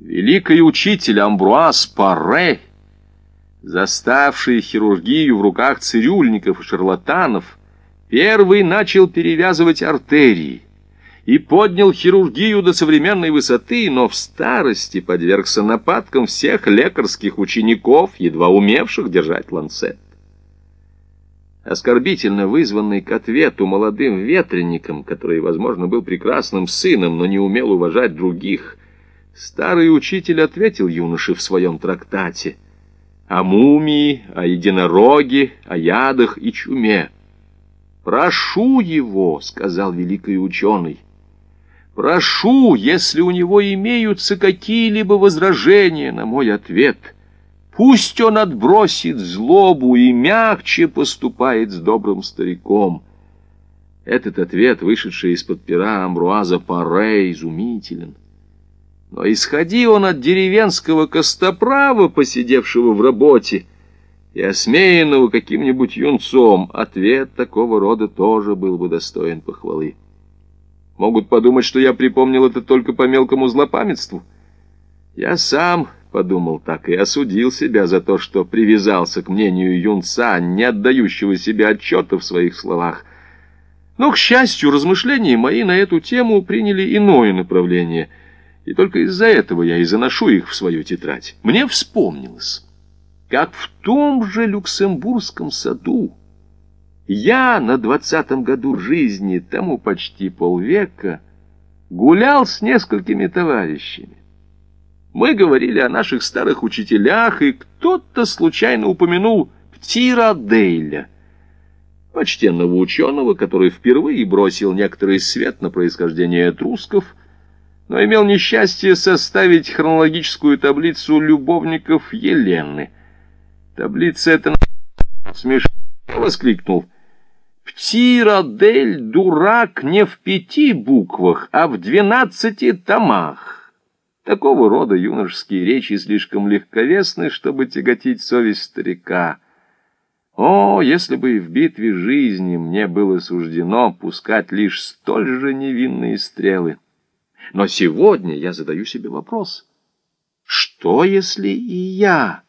Великий учитель Амбруаз Паре, заставший хирургию в руках цирюльников и шарлатанов, первый начал перевязывать артерии и поднял хирургию до современной высоты, но в старости подвергся нападкам всех лекарских учеников, едва умевших держать ланцет. Оскорбительно вызванный к ответу молодым ветреником, который, возможно, был прекрасным сыном, но не умел уважать других, Старый учитель ответил юноше в своем трактате о мумии, о единороге, о ядах и чуме. «Прошу его», — сказал великий ученый, — «прошу, если у него имеются какие-либо возражения на мой ответ, пусть он отбросит злобу и мягче поступает с добрым стариком». Этот ответ, вышедший из-под пера Амбруаза Паре, изумителен. Но исходи он от деревенского костоправа, посидевшего в работе, и осмеянного каким-нибудь юнцом, ответ такого рода тоже был бы достоин похвалы. Могут подумать, что я припомнил это только по мелкому злопамятству. Я сам подумал так и осудил себя за то, что привязался к мнению юнца, не отдающего себе отчета в своих словах. Но, к счастью, размышления мои на эту тему приняли иное направление — и только из-за этого я и заношу их в свою тетрадь. Мне вспомнилось, как в том же Люксембургском саду я на двадцатом году жизни, тому почти полвека, гулял с несколькими товарищами. Мы говорили о наших старых учителях, и кто-то случайно упомянул Птира Дейля, почтенного ученого, который впервые бросил некоторый свет на происхождение этрусков, но имел несчастье составить хронологическую таблицу любовников Елены. Таблица эта смешно воскликнул. Птирадель дурак не в пяти буквах, а в двенадцати томах. Такого рода юношеские речи слишком легковесны, чтобы тяготить совесть старика. О, если бы в битве жизни мне было суждено пускать лишь столь же невинные стрелы. Но сегодня я задаю себе вопрос. Что, если и я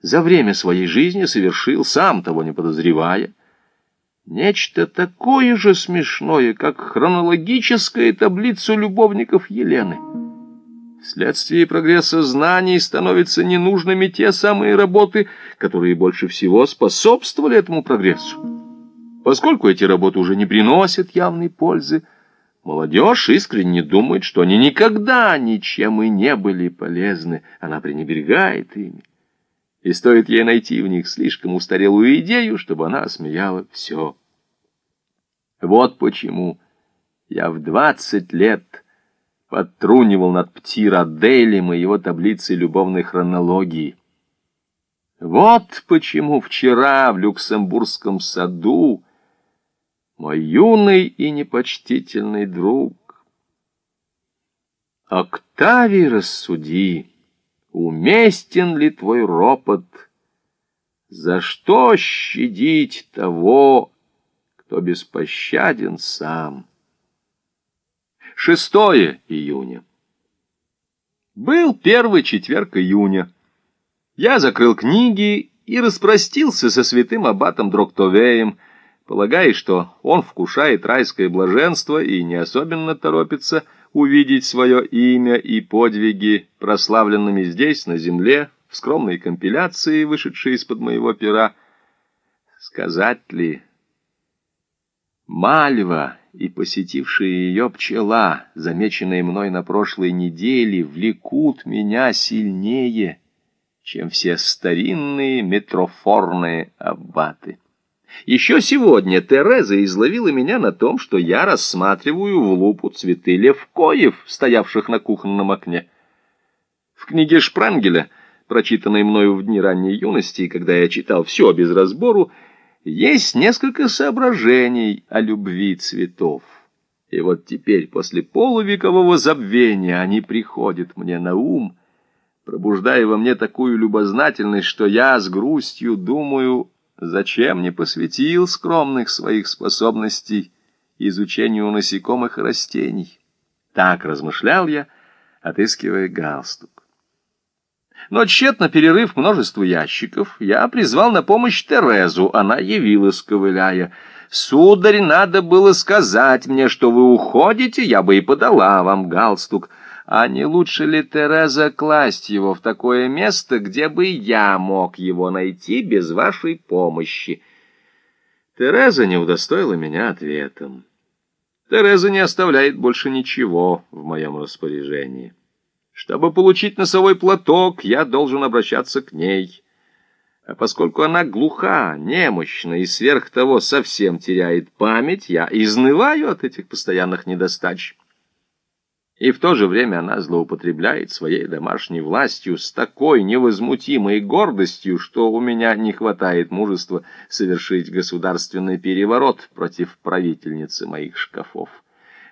за время своей жизни совершил, сам того не подозревая, нечто такое же смешное, как хронологическая таблица любовников Елены? Вследствие прогресса знаний становятся ненужными те самые работы, которые больше всего способствовали этому прогрессу. Поскольку эти работы уже не приносят явной пользы, Молодежь искренне думает, что они никогда ничем и не были полезны. Она пренебрегает ими. И стоит ей найти в них слишком устарелую идею, чтобы она осмеяла все. Вот почему я в двадцать лет подтрунивал над Птираделем и его таблицей любовной хронологии. Вот почему вчера в Люксембургском саду мой юный и непочтительный друг. Октавий, рассуди, уместен ли твой ропот, за что щадить того, кто беспощаден сам? 6 июня. Был первый четверг июня. Я закрыл книги и распростился со святым аббатом Дроктовеем, полагая, что он вкушает райское блаженство и не особенно торопится увидеть свое имя и подвиги, прославленными здесь, на земле, в скромной компиляции, вышедшей из-под моего пера. Сказать ли... Мальва и посетившая ее пчела, замеченные мной на прошлой неделе, влекут меня сильнее, чем все старинные метрофорные аббаты. Еще сегодня Тереза изловила меня на том, что я рассматриваю в лупу цветы левкоев, стоявших на кухонном окне. В книге Шпрангеля, прочитанной мною в дни ранней юности, когда я читал все без разбору, есть несколько соображений о любви цветов. И вот теперь, после полувекового забвения, они приходят мне на ум, пробуждая во мне такую любознательность, что я с грустью думаю Зачем не посвятил скромных своих способностей изучению насекомых и растений? Так размышлял я, отыскивая галстук. Но тщетно перерыв множество ящиков, я призвал на помощь Терезу. Она явилась, ковыляя. «Сударь, надо было сказать мне, что вы уходите, я бы и подала вам галстук. А не лучше ли, Тереза, класть его в такое место, где бы я мог его найти без вашей помощи?» Тереза не удостоила меня ответом. Тереза не оставляет больше ничего в моем распоряжении. Чтобы получить носовой платок, я должен обращаться к ней. А поскольку она глуха, немощна и сверх того совсем теряет память, я изнываю от этих постоянных недостач. И в то же время она злоупотребляет своей домашней властью с такой невозмутимой гордостью, что у меня не хватает мужества совершить государственный переворот против правительницы моих шкафов.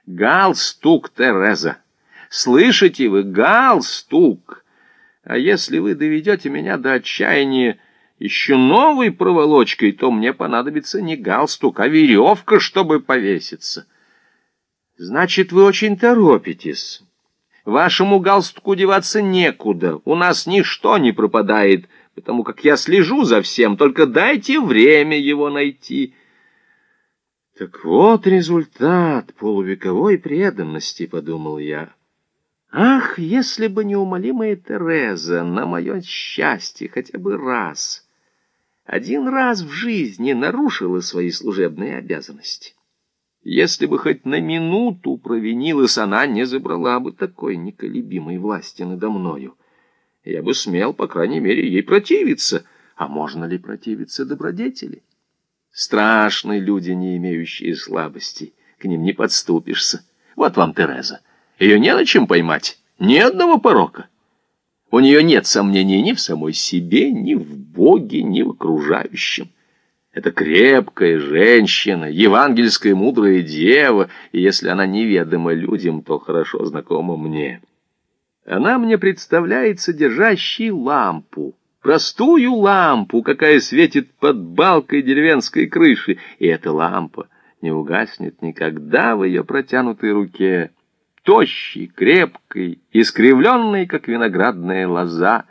Галстук Тереза! Слышите вы, галстук! А если вы доведете меня до отчаяния еще новой проволочкой, то мне понадобится не галстук, а веревка, чтобы повеситься. Значит, вы очень торопитесь. Вашему галстуку деваться некуда. У нас ничто не пропадает, потому как я слежу за всем. Только дайте время его найти. Так вот результат полувековой преданности, подумал я. Ах, если бы неумолимая Тереза на мое счастье хотя бы раз, один раз в жизни нарушила свои служебные обязанности. Если бы хоть на минуту провинилась, она не забрала бы такой неколебимой власти надо мною. Я бы смел, по крайней мере, ей противиться. А можно ли противиться добродетели? Страшные люди, не имеющие слабостей. К ним не подступишься. Вот вам Тереза. Ее не на чем поймать, ни одного порока. У нее нет сомнений ни в самой себе, ни в Боге, ни в окружающем. Это крепкая женщина, евангельская мудрая дева, и если она неведома людям, то хорошо знакома мне. Она мне представляется держащей лампу, простую лампу, какая светит под балкой деревенской крыши, и эта лампа не угаснет никогда в ее протянутой руке тощий, крепкий, искривленный, как виноградная лоза.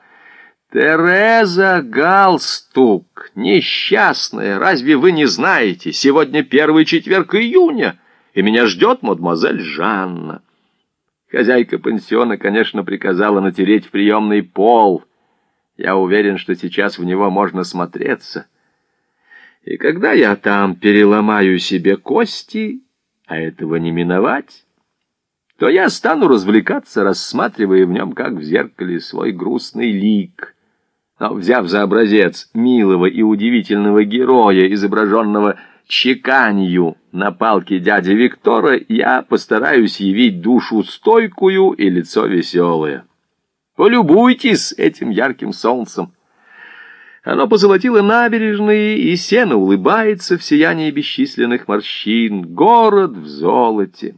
Тереза Галстук, несчастная, разве вы не знаете, сегодня первый четверг июня, и меня ждет мадемуазель Жанна. Хозяйка пансиона, конечно, приказала натереть в приемный пол. Я уверен, что сейчас в него можно смотреться. И когда я там переломаю себе кости, а этого не миновать, то я стану развлекаться, рассматривая в нем, как в зеркале, свой грустный лик. Но, взяв за образец милого и удивительного героя, изображенного чеканью на палке дяди Виктора, я постараюсь явить душу стойкую и лицо веселое. Полюбуйтесь этим ярким солнцем. Оно позолотило набережные, и сено улыбается в сиянии бесчисленных морщин. Город в золоте.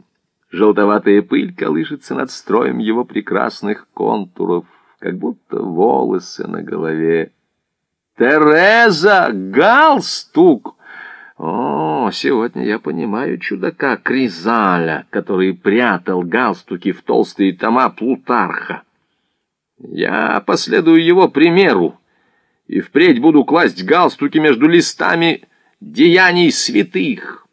Желтоватая пыль колышется над строем его прекрасных контуров, как будто волосы на голове. «Тереза! Галстук!» О, сегодня я понимаю чудака Кризаля, который прятал галстуки в толстые тома Плутарха. Я последую его примеру и впредь буду класть галстуки между листами деяний святых.